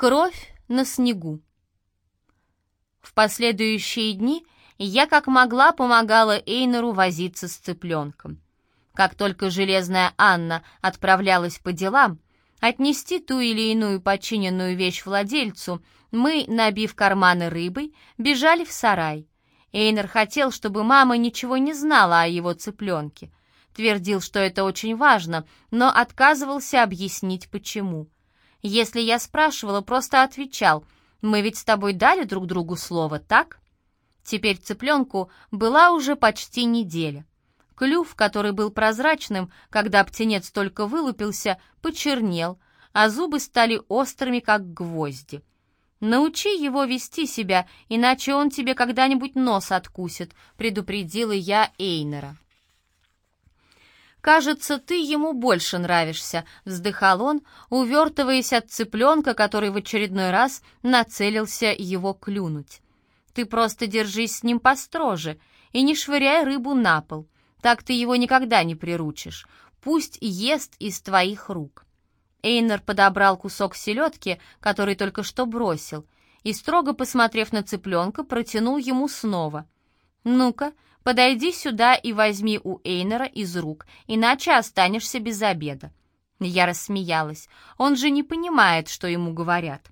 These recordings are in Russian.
Кровь на снегу. В последующие дни я как могла помогала Эйнеру возиться с цыпленком. Как только железная Анна отправлялась по делам, отнести ту или иную починенную вещь владельцу, мы, набив карманы рыбой, бежали в сарай. Эйнер хотел, чтобы мама ничего не знала о его цыпленке. Твердил, что это очень важно, но отказывался объяснить, почему. Если я спрашивала, просто отвечал, «Мы ведь с тобой дали друг другу слово, так?» Теперь цыпленку была уже почти неделя. Клюв, который был прозрачным, когда птенец только вылупился, почернел, а зубы стали острыми, как гвозди. «Научи его вести себя, иначе он тебе когда-нибудь нос откусит», предупредила я Эйнера. «Кажется, ты ему больше нравишься», — вздыхал он, увертываясь от цыпленка, который в очередной раз нацелился его клюнуть. «Ты просто держись с ним построже и не швыряй рыбу на пол. Так ты его никогда не приручишь. Пусть ест из твоих рук». Эйнер подобрал кусок селедки, который только что бросил, и, строго посмотрев на цыпленка, протянул ему снова. «Ну-ка, Подойди сюда и возьми у Эйнера из рук, иначе останешься без обеда». Я рассмеялась. Он же не понимает, что ему говорят.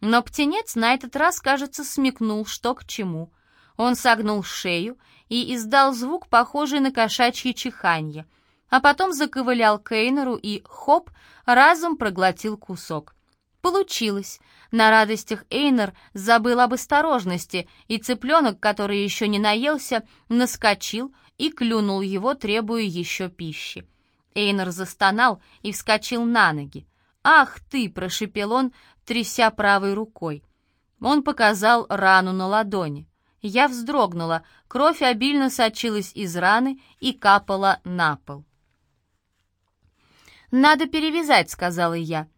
Но птенец на этот раз, кажется, смекнул, что к чему. Он согнул шею и издал звук, похожий на кошачье чиханье, а потом заковылял к Эйнеру и, хоп, разом проглотил кусок. Получилось. На радостях Эйнер забыл об осторожности, и цыпленок, который еще не наелся, наскочил и клюнул его, требуя еще пищи. Эйнер застонал и вскочил на ноги. «Ах ты!» — прошипел он, тряся правой рукой. Он показал рану на ладони. Я вздрогнула, кровь обильно сочилась из раны и капала на пол. «Надо перевязать», — сказала я.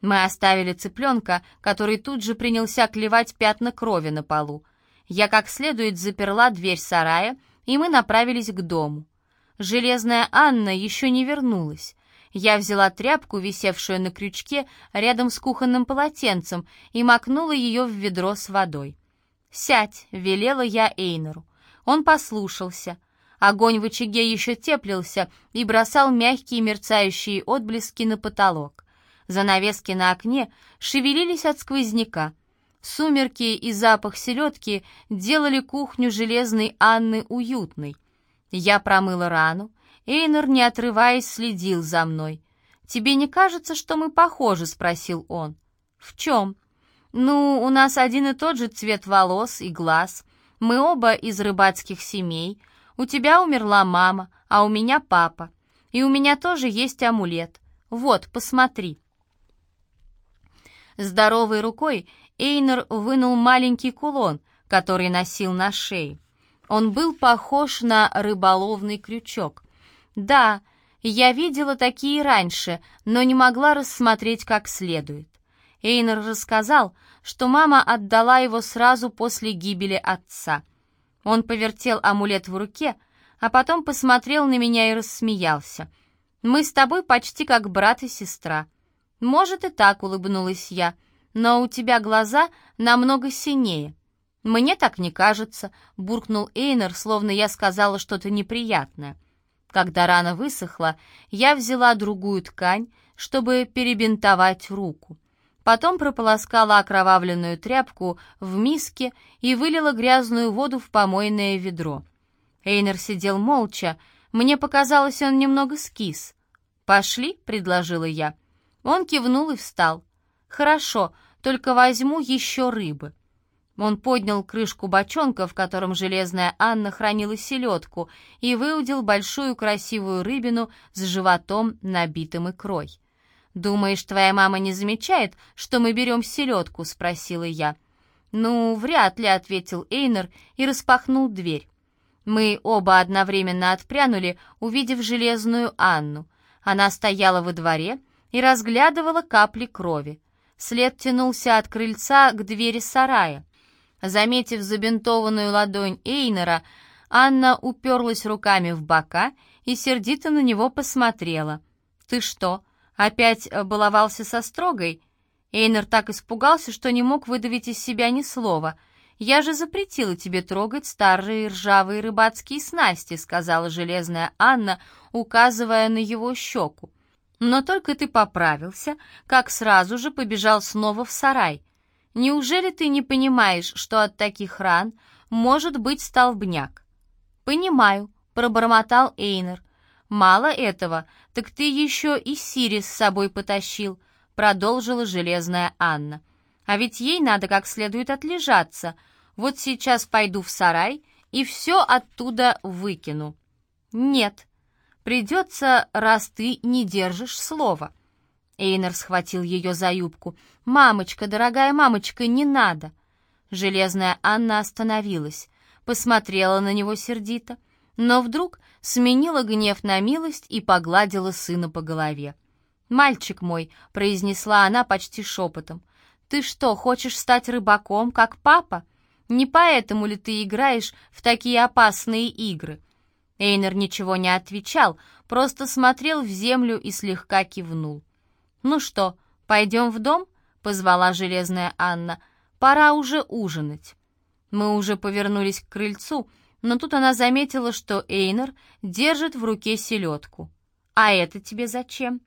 Мы оставили цыпленка, который тут же принялся клевать пятна крови на полу. Я как следует заперла дверь сарая, и мы направились к дому. Железная Анна еще не вернулась. Я взяла тряпку, висевшую на крючке рядом с кухонным полотенцем, и макнула ее в ведро с водой. «Сядь», — велела я Эйнеру. Он послушался. Огонь в очаге еще теплился и бросал мягкие мерцающие отблески на потолок. Занавески на окне шевелились от сквозняка. Сумерки и запах селедки делали кухню железной Анны уютной. Я промыла рану. Эйнер, не отрываясь, следил за мной. «Тебе не кажется, что мы похожи?» — спросил он. «В чем?» «Ну, у нас один и тот же цвет волос и глаз. Мы оба из рыбацких семей. У тебя умерла мама, а у меня папа. И у меня тоже есть амулет. Вот, посмотри». Здоровой рукой Эйнер вынул маленький кулон, который носил на шее. Он был похож на рыболовный крючок. Да, я видела такие раньше, но не могла рассмотреть как следует. Эйнер рассказал, что мама отдала его сразу после гибели отца. Он повертел амулет в руке, а потом посмотрел на меня и рассмеялся. «Мы с тобой почти как брат и сестра. «Может и так», — улыбнулась я, — «но у тебя глаза намного синее». «Мне так не кажется», — буркнул Эйнер, словно я сказала что-то неприятное. Когда рана высохла, я взяла другую ткань, чтобы перебинтовать руку. Потом прополоскала окровавленную тряпку в миске и вылила грязную воду в помойное ведро. Эйнер сидел молча, мне показалось, он немного скис. «Пошли», — предложила я. Он кивнул и встал. «Хорошо, только возьму еще рыбы». Он поднял крышку бочонка, в котором железная Анна хранила селедку, и выудил большую красивую рыбину с животом, набитым икрой. «Думаешь, твоя мама не замечает, что мы берем селедку?» — спросила я. «Ну, вряд ли», — ответил Эйнер и распахнул дверь. Мы оба одновременно отпрянули, увидев железную Анну. Она стояла во дворе и разглядывала капли крови. След тянулся от крыльца к двери сарая. Заметив забинтованную ладонь Эйнера, Анна уперлась руками в бока и сердито на него посмотрела. «Ты что, опять баловался со строгой?» Эйнер так испугался, что не мог выдавить из себя ни слова. «Я же запретила тебе трогать старые ржавые рыбацкие снасти», сказала железная Анна, указывая на его щеку. «Но только ты поправился, как сразу же побежал снова в сарай. Неужели ты не понимаешь, что от таких ран может быть столбняк?» «Понимаю», — пробормотал Эйнер. «Мало этого, так ты еще и Сири с собой потащил», — продолжила железная Анна. «А ведь ей надо как следует отлежаться. Вот сейчас пойду в сарай и все оттуда выкину». «Нет, придется, раз ты не держишь слова». Эйнер схватил ее за юбку. «Мамочка, дорогая мамочка, не надо!» Железная Анна остановилась, посмотрела на него сердито, но вдруг сменила гнев на милость и погладила сына по голове. «Мальчик мой», — произнесла она почти шепотом, — «ты что, хочешь стать рыбаком, как папа? Не поэтому ли ты играешь в такие опасные игры?» Эйнер ничего не отвечал, просто смотрел в землю и слегка кивнул. «Ну что, пойдем в дом?» — позвала железная Анна. «Пора уже ужинать». Мы уже повернулись к крыльцу, но тут она заметила, что Эйнер держит в руке селедку. «А это тебе зачем?»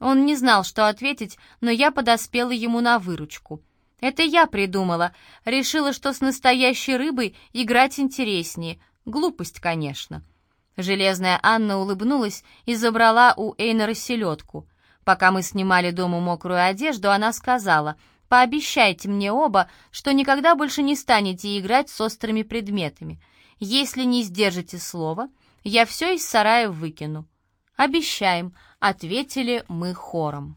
Он не знал, что ответить, но я подоспела ему на выручку. «Это я придумала. Решила, что с настоящей рыбой играть интереснее. Глупость, конечно». Железная Анна улыбнулась и забрала у Эйнера селедку. Пока мы снимали дома мокрую одежду, она сказала, «Пообещайте мне оба, что никогда больше не станете играть с острыми предметами. Если не сдержите слово, я все из сарая выкину». «Обещаем», — ответили мы хором.